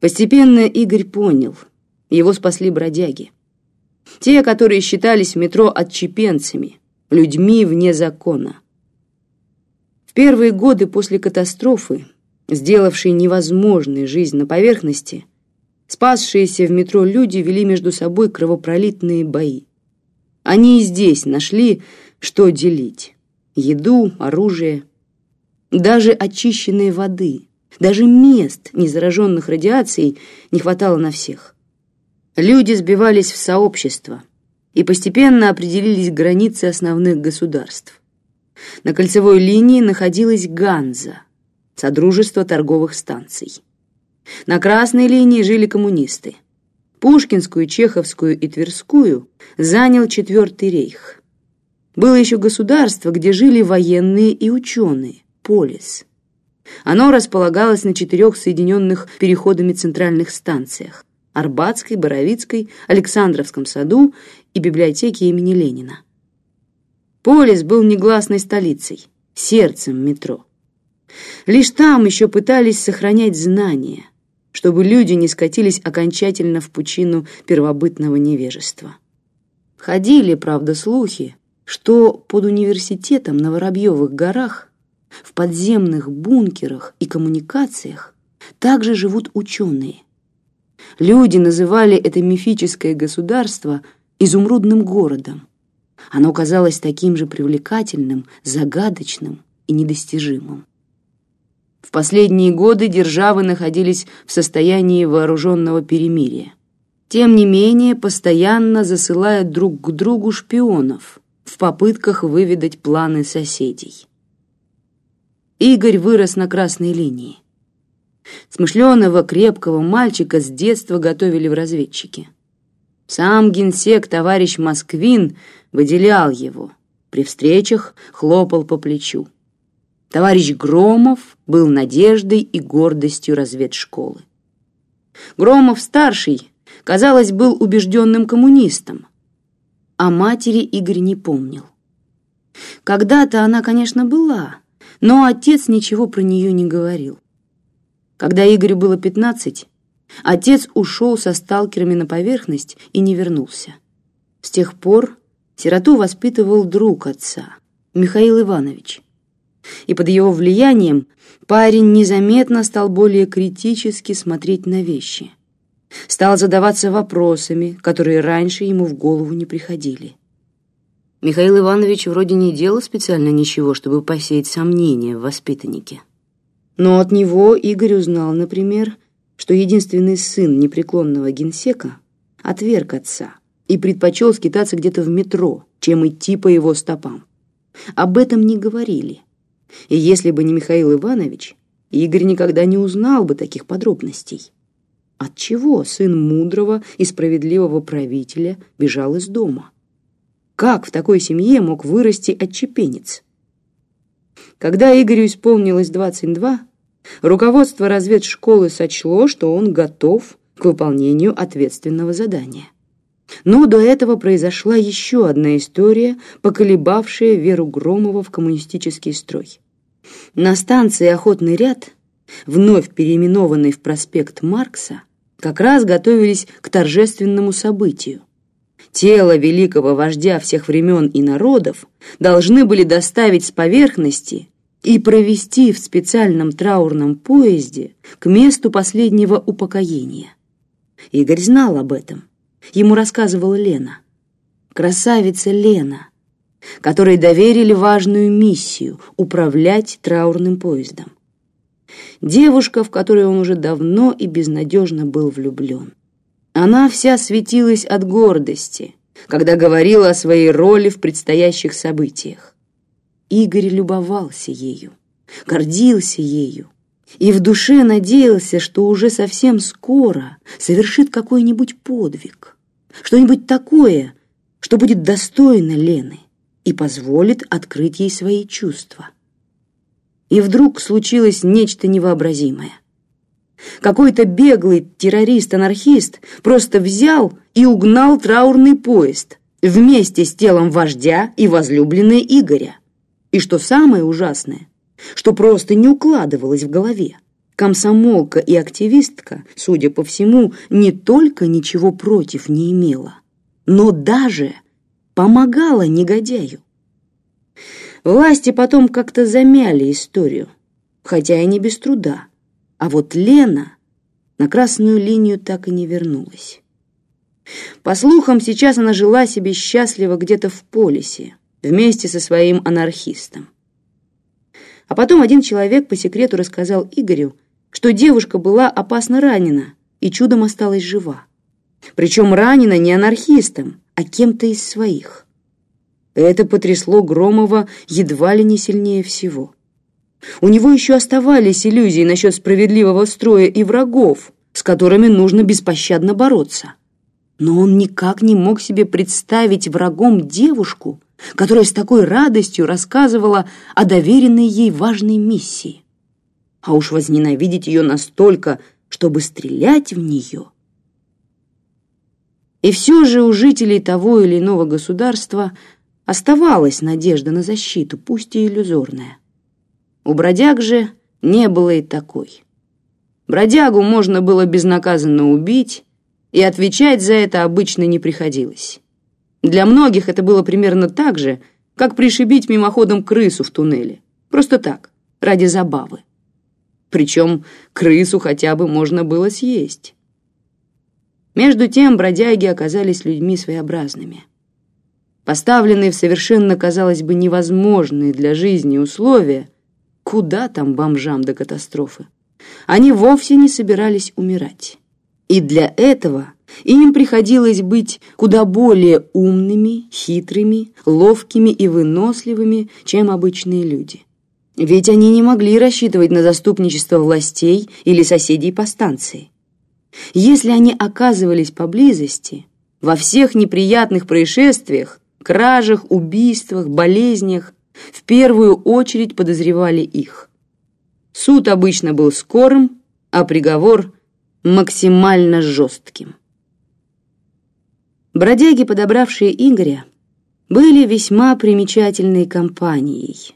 Постепенно Игорь понял, его спасли бродяги. Те, которые считались в метро отчепенцами, людьми вне закона. В первые годы после катастрофы, сделавшей невозможной жизнь на поверхности, спасшиеся в метро люди вели между собой кровопролитные бои. Они и здесь нашли, что делить. Еду, оружие, даже очищенной воды, даже мест, не зараженных радиацией, не хватало на всех. Люди сбивались в сообщества, и постепенно определились границы основных государств. На кольцевой линии находилась Ганза, Содружество торговых станций. На красной линии жили коммунисты. Пушкинскую, Чеховскую и Тверскую занял Четвертый рейх. Было еще государство, где жили военные и ученые, полис. Оно располагалось на четырех соединенных переходами центральных станциях – Арбатской, Боровицкой, Александровском саду и библиотеке имени Ленина. Полис был негласной столицей, сердцем метро. Лишь там еще пытались сохранять знания, чтобы люди не скатились окончательно в пучину первобытного невежества. Ходили, правда, слухи, что под университетом на Воробьевых горах, в подземных бункерах и коммуникациях также живут ученые. Люди называли это мифическое государство – изумрудным городом. Оно казалось таким же привлекательным, загадочным и недостижимым. В последние годы державы находились в состоянии вооруженного перемирия. Тем не менее, постоянно засылают друг к другу шпионов в попытках выведать планы соседей. Игорь вырос на красной линии. Смышленого, крепкого мальчика с детства готовили в разведчики. Сам генсек товарищ Москвин выделял его. При встречах хлопал по плечу. Товарищ Громов был надеждой и гордостью разведшколы. Громов-старший, казалось, был убежденным коммунистом, а матери Игорь не помнил. Когда-то она, конечно, была, но отец ничего про нее не говорил. Когда Игорю было пятнадцать, Отец ушел со сталкерами на поверхность и не вернулся. С тех пор сироту воспитывал друг отца, Михаил Иванович. И под его влиянием парень незаметно стал более критически смотреть на вещи. Стал задаваться вопросами, которые раньше ему в голову не приходили. Михаил Иванович вроде не делал специально ничего, чтобы посеять сомнения в воспитаннике. Но от него Игорь узнал, например, что единственный сын непреклонного генсека отверг отца и предпочел скитаться где-то в метро, чем идти по его стопам. Об этом не говорили. И если бы не Михаил Иванович, Игорь никогда не узнал бы таких подробностей. Отчего сын мудрого и справедливого правителя бежал из дома? Как в такой семье мог вырасти отчепенец? Когда Игорю исполнилось 22, Руководство разведшколы сочло, что он готов к выполнению ответственного задания. Но до этого произошла еще одна история, поколебавшая веру Громова в коммунистический строй. На станции «Охотный ряд», вновь переименованной в проспект Маркса, как раз готовились к торжественному событию. Тело великого вождя всех времен и народов должны были доставить с поверхности и провести в специальном траурном поезде к месту последнего упокоения. Игорь знал об этом. Ему рассказывала Лена. Красавица Лена, которой доверили важную миссию — управлять траурным поездом. Девушка, в которую он уже давно и безнадежно был влюблен. Она вся светилась от гордости, когда говорила о своей роли в предстоящих событиях. Игорь любовался ею, гордился ею и в душе надеялся, что уже совсем скоро совершит какой-нибудь подвиг, что-нибудь такое, что будет достойно Лены и позволит открыть ей свои чувства. И вдруг случилось нечто невообразимое. Какой-то беглый террорист-анархист просто взял и угнал траурный поезд вместе с телом вождя и возлюбленной Игоря. И что самое ужасное, что просто не укладывалось в голове. комсомолка и активистка, судя по всему, не только ничего против не имела, но даже помогала негодяю. Власти потом как-то замяли историю, хотя и не без труда. А вот Лена на красную линию так и не вернулась. По слухам, сейчас она жила себе счастливо где-то в полисе, вместе со своим анархистом. А потом один человек по секрету рассказал Игорю, что девушка была опасно ранена и чудом осталась жива. Причем ранена не анархистом, а кем-то из своих. Это потрясло Громова едва ли не сильнее всего. У него еще оставались иллюзии насчет справедливого строя и врагов, с которыми нужно беспощадно бороться. Но он никак не мог себе представить врагом девушку, которая с такой радостью рассказывала о доверенной ей важной миссии. А уж возненавидеть ее настолько, чтобы стрелять в нее. И все же у жителей того или иного государства оставалась надежда на защиту, пусть и иллюзорная. У бродяг же не было и такой. Бродягу можно было безнаказанно убить, и отвечать за это обычно не приходилось. Для многих это было примерно так же, как пришибить мимоходом крысу в туннеле. Просто так, ради забавы. Причем крысу хотя бы можно было съесть. Между тем бродяги оказались людьми своеобразными. Поставленные в совершенно, казалось бы, невозможные для жизни условия – Куда там бомжам до катастрофы? Они вовсе не собирались умирать. И для этого им приходилось быть куда более умными, хитрыми, ловкими и выносливыми, чем обычные люди. Ведь они не могли рассчитывать на заступничество властей или соседей по станции. Если они оказывались поблизости, во всех неприятных происшествиях, кражах, убийствах, болезнях, в первую очередь подозревали их. Суд обычно был скорым, а приговор максимально жестким. Бродяги, подобравшие Игоря, были весьма примечательной компанией.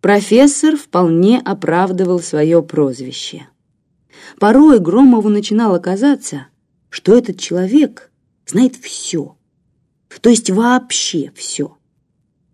Профессор вполне оправдывал свое прозвище. Порой Громову начинало казаться, что этот человек знает все, то есть вообще все.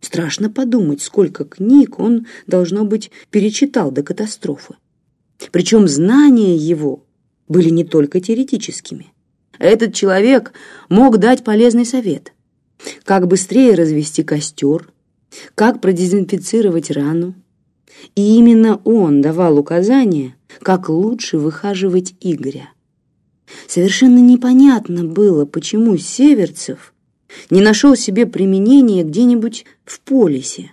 Страшно подумать, сколько книг он, должно быть, перечитал до катастрофы. Причем знания его были не только теоретическими. Этот человек мог дать полезный совет. Как быстрее развести костер, как продезинфицировать рану. И именно он давал указания, как лучше выхаживать Игоря. Совершенно непонятно было, почему Северцев – не нашел себе применения где-нибудь в полисе,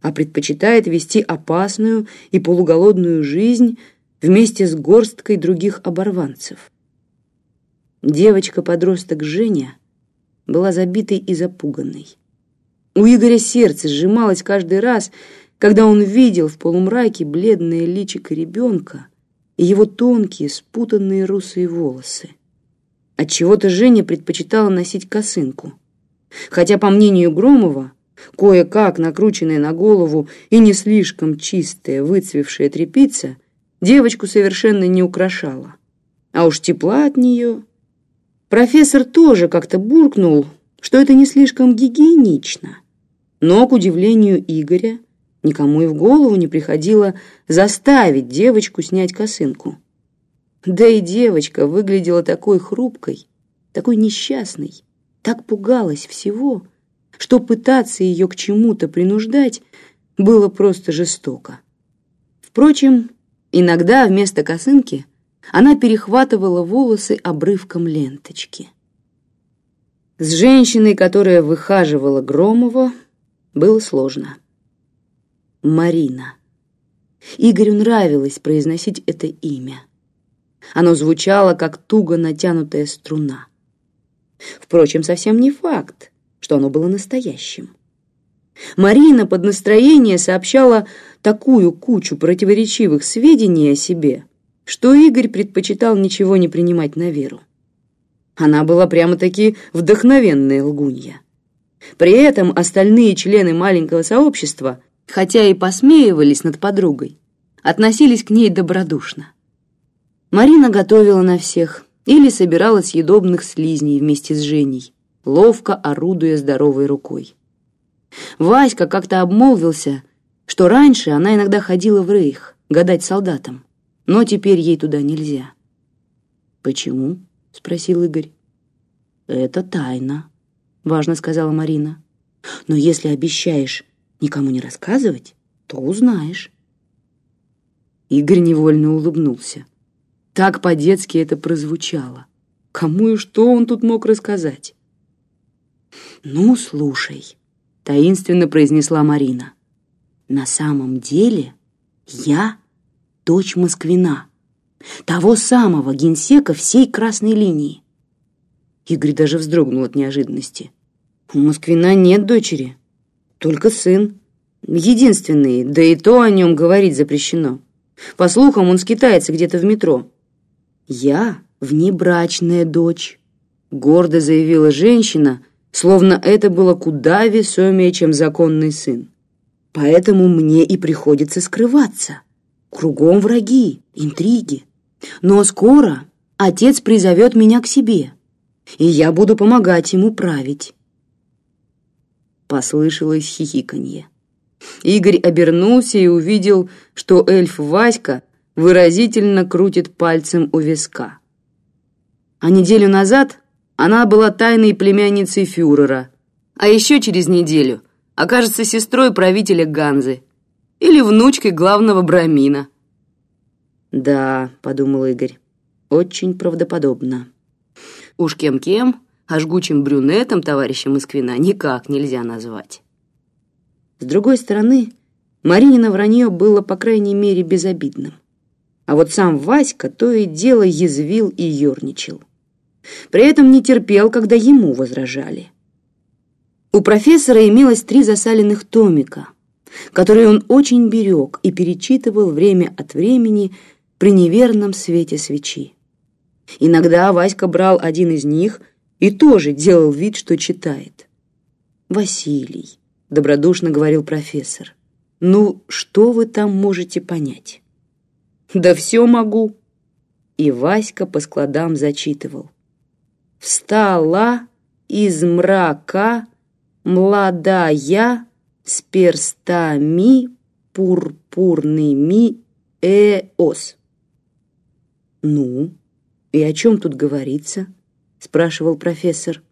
а предпочитает вести опасную и полуголодную жизнь вместе с горсткой других оборванцев. Девочка-подросток Женя была забитой и запуганной. У Игоря сердце сжималось каждый раз, когда он видел в полумраке бледное личико ребенка и его тонкие спутанные русые волосы. Отчего-то Женя предпочитала носить косынку — Хотя, по мнению Громова, кое-как накрученная на голову и не слишком чистая выцвевшая тряпица девочку совершенно не украшала. А уж тепла от нее. Профессор тоже как-то буркнул, что это не слишком гигиенично. Но, к удивлению Игоря, никому и в голову не приходило заставить девочку снять косынку. Да и девочка выглядела такой хрупкой, такой несчастной, так пугалась всего, что пытаться ее к чему-то принуждать было просто жестоко. Впрочем, иногда вместо косынки она перехватывала волосы обрывком ленточки. С женщиной, которая выхаживала Громова, было сложно. Марина. Игорю нравилось произносить это имя. Оно звучало, как туго натянутая струна. Впрочем, совсем не факт, что оно было настоящим. Марина под настроение сообщала такую кучу противоречивых сведений о себе, что Игорь предпочитал ничего не принимать на веру. Она была прямо-таки вдохновенная лгунья. При этом остальные члены маленького сообщества, хотя и посмеивались над подругой, относились к ней добродушно. Марина готовила на всех или собирала съедобных слизней вместе с Женей, ловко орудуя здоровой рукой. Васька как-то обмолвился, что раньше она иногда ходила в рейх гадать солдатам, но теперь ей туда нельзя. «Почему?» — спросил Игорь. «Это тайна», — важно сказала Марина. «Но если обещаешь никому не рассказывать, то узнаешь». Игорь невольно улыбнулся. Так по-детски это прозвучало. Кому и что он тут мог рассказать? «Ну, слушай», — таинственно произнесла Марина. «На самом деле я дочь Москвина, того самого генсека всей красной линии». Игорь даже вздрогнул от неожиданности. «У Москвина нет дочери, только сын. Единственный, да и то о нем говорить запрещено. По слухам, он скитается где-то в метро». «Я внебрачная дочь», — гордо заявила женщина, словно это было куда весомее, чем законный сын. «Поэтому мне и приходится скрываться. Кругом враги, интриги. Но скоро отец призовет меня к себе, и я буду помогать ему править». Послышалось хихиканье. Игорь обернулся и увидел, что эльф Васька выразительно крутит пальцем у виска. А неделю назад она была тайной племянницей фюрера, а еще через неделю окажется сестрой правителя Ганзы или внучкой главного брамина. «Да», — подумал Игорь, — «очень правдоподобно». Уж кем-кем, а жгучим брюнетом товарища Москвина никак нельзя назвать. С другой стороны, Маринина вранье было, по крайней мере, безобидным. А вот сам Васька то и дело язвил и ерничал. При этом не терпел, когда ему возражали. У профессора имелось три засаленных томика, которые он очень берег и перечитывал время от времени при неверном свете свечи. Иногда Васька брал один из них и тоже делал вид, что читает. «Василий», — добродушно говорил профессор, — «ну, что вы там можете понять?» Да все могу. И Васька по складам зачитывал. Встала из мрака младая с перстами пурпурными эос. Ну, и о чем тут говорится? спрашивал профессор.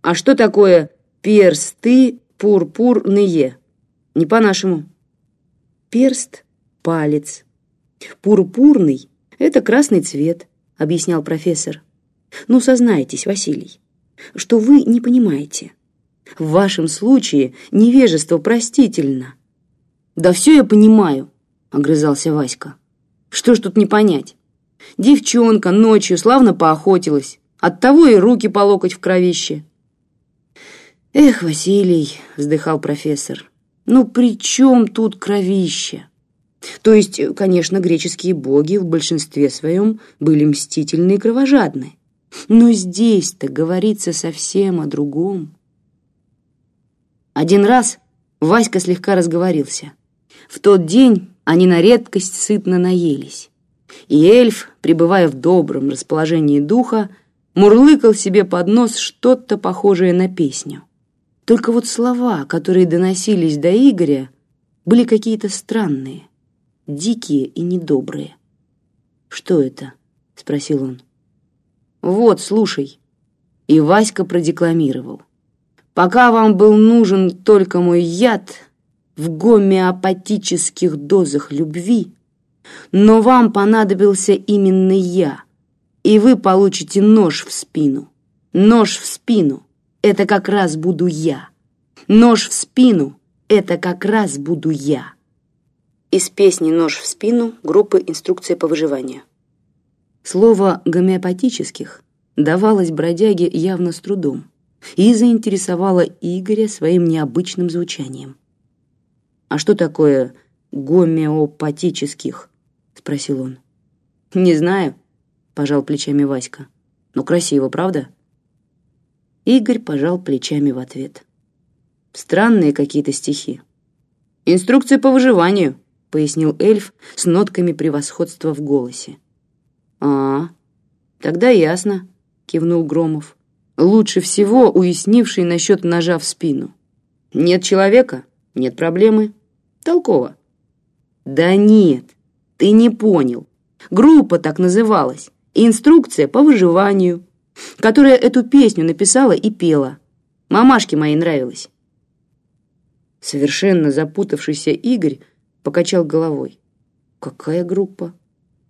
А что такое персты пурпурные? Не по-нашему. Перст — палец, «Пурпурный — это красный цвет», — объяснял профессор. «Ну, сознайтесь, Василий, что вы не понимаете. В вашем случае невежество простительно». «Да все я понимаю», — огрызался Васька. «Что ж тут не понять? Девчонка ночью славно поохотилась, оттого и руки по локоть в кровище». «Эх, Василий», — вздыхал профессор, — «ну при чем тут кровище?» То есть, конечно, греческие боги в большинстве своем были мстительны и кровожадны. Но здесь-то говорится совсем о другом. Один раз Васька слегка разговорился. В тот день они на редкость сытно наелись. И эльф, пребывая в добром расположении духа, мурлыкал себе под нос что-то похожее на песню. Только вот слова, которые доносились до Игоря, были какие-то странные дикие и недобрые. «Что это?» — спросил он. «Вот, слушай». И Васька продекламировал. «Пока вам был нужен только мой яд в гомеопатических дозах любви, но вам понадобился именно я, и вы получите нож в спину. Нож в спину — это как раз буду я. Нож в спину — это как раз буду я». Из песни «Нож в спину» группы «Инструкция по выживанию». Слово «гомеопатических» давалось бродяге явно с трудом и заинтересовало Игоря своим необычным звучанием. «А что такое гомеопатических?» — спросил он. «Не знаю», — пожал плечами Васька. «Но красиво, правда?» Игорь пожал плечами в ответ. «Странные какие-то стихи. Инструкция по выживанию», — пояснил эльф с нотками превосходства в голосе. «А, тогда ясно», — кивнул Громов, лучше всего уяснивший насчет ножа в спину. «Нет человека, нет проблемы. Толково». «Да нет, ты не понял. Группа так называлась. Инструкция по выживанию, которая эту песню написала и пела. Мамашке моей нравилось». Совершенно запутавшийся Игорь покачал головой. «Какая группа?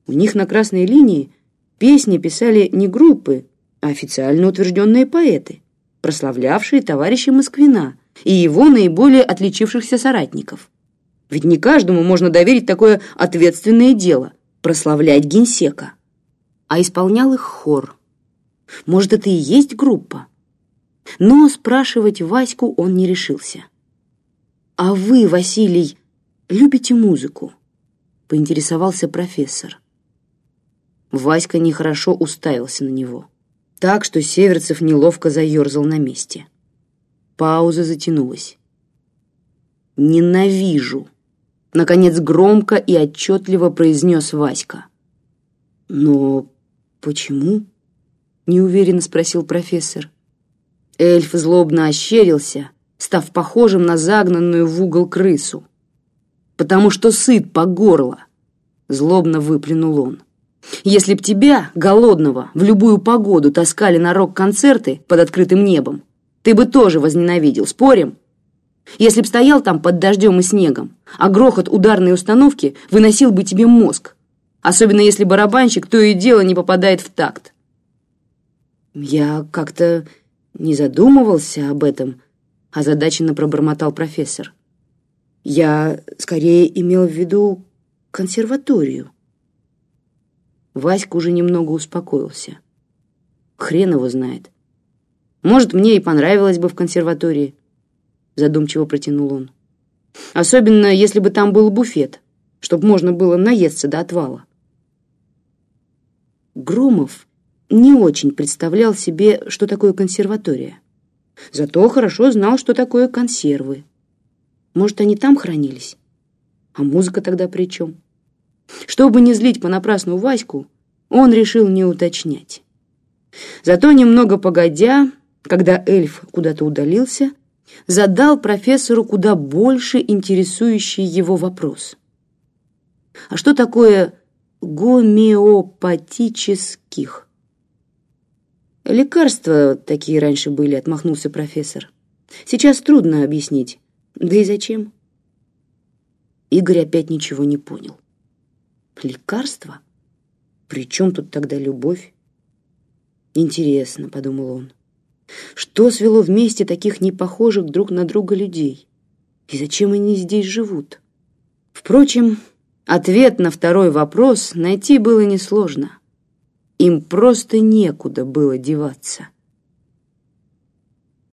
У них на красной линии песни писали не группы, а официально утвержденные поэты, прославлявшие товарища Москвина и его наиболее отличившихся соратников. Ведь не каждому можно доверить такое ответственное дело — прославлять генсека. А исполнял их хор. Может, это и есть группа? Но спрашивать Ваську он не решился. «А вы, Василий, любите музыку?» — поинтересовался профессор. Васька нехорошо уставился на него, так что Северцев неловко заерзал на месте. Пауза затянулась. «Ненавижу!» — наконец громко и отчетливо произнес Васька. «Но почему?» — неуверенно спросил профессор. Эльф злобно ощерился став похожим на загнанную в угол крысу. «Потому что сыт по горло!» — злобно выплюнул он. «Если б тебя, голодного, в любую погоду таскали на рок-концерты под открытым небом, ты бы тоже возненавидел, спорим? Если б стоял там под дождем и снегом, а грохот ударной установки выносил бы тебе мозг, особенно если барабанщик то и дело не попадает в такт». «Я как-то не задумывался об этом», озадаченно пробормотал профессор. Я скорее имел в виду консерваторию. Васька уже немного успокоился. Хрен его знает. Может, мне и понравилось бы в консерватории, задумчиво протянул он. Особенно, если бы там был буфет, чтобы можно было наесться до отвала. Громов не очень представлял себе, что такое консерватория. Зато хорошо знал, что такое консервы. Может, они там хранились? А музыка тогда при чем? Чтобы не злить понапрасну Ваську, он решил не уточнять. Зато немного погодя, когда эльф куда-то удалился, задал профессору куда больше интересующий его вопрос. А что такое гомеопатических? «Лекарства такие раньше были», — отмахнулся профессор. «Сейчас трудно объяснить. Да и зачем?» Игорь опять ничего не понял. «Лекарства? При чем тут тогда любовь?» «Интересно», — подумал он. «Что свело вместе таких непохожих друг на друга людей? И зачем они здесь живут?» Впрочем, ответ на второй вопрос найти было несложно. Им просто некуда было деваться.